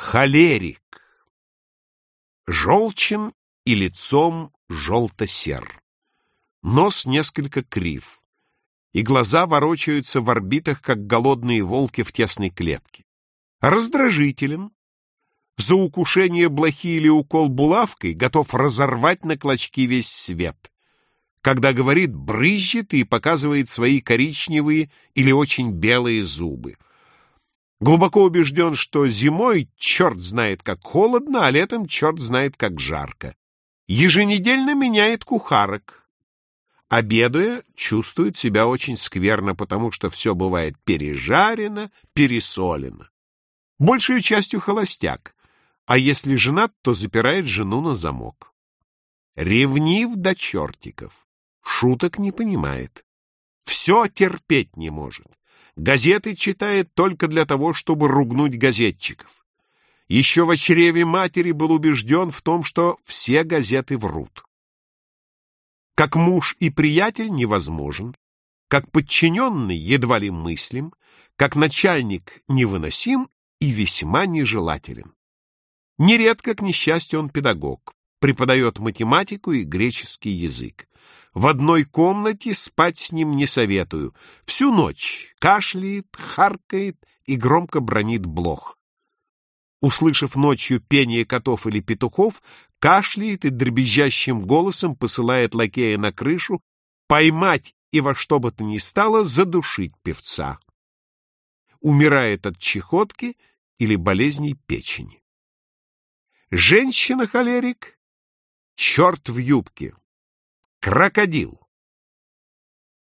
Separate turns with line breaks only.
Холерик. Желчен и лицом желто-сер. Нос несколько крив, и глаза ворочаются в орбитах, как голодные волки в тесной клетке. Раздражителен. За укушение блохи или укол булавкой готов разорвать на клочки весь свет. Когда говорит, брызжет и показывает свои коричневые или очень белые зубы. Глубоко убежден, что зимой черт знает как холодно, а летом черт знает как жарко. Еженедельно меняет кухарок. Обедая, чувствует себя очень скверно, потому что все бывает пережарено, пересолено. Большей частью холостяк, а если женат, то запирает жену на замок. Ревнив до чертиков, шуток не понимает, все терпеть не может. Газеты читает только для того, чтобы ругнуть газетчиков. Еще в чреве матери был убежден в том, что все газеты врут. Как муж и приятель невозможен, как подчиненный едва ли мыслим, как начальник невыносим и весьма нежелателен. Нередко, к несчастью, он педагог, преподает математику и греческий язык. В одной комнате спать с ним не советую. Всю ночь кашляет, харкает и громко бронит блох. Услышав ночью пение котов или петухов, кашляет и дребезжащим голосом посылает лакея на крышу поймать и во что бы то ни стало задушить певца. Умирает от чехотки или болезней печени. Женщина-холерик — черт в юбке. Крокодил.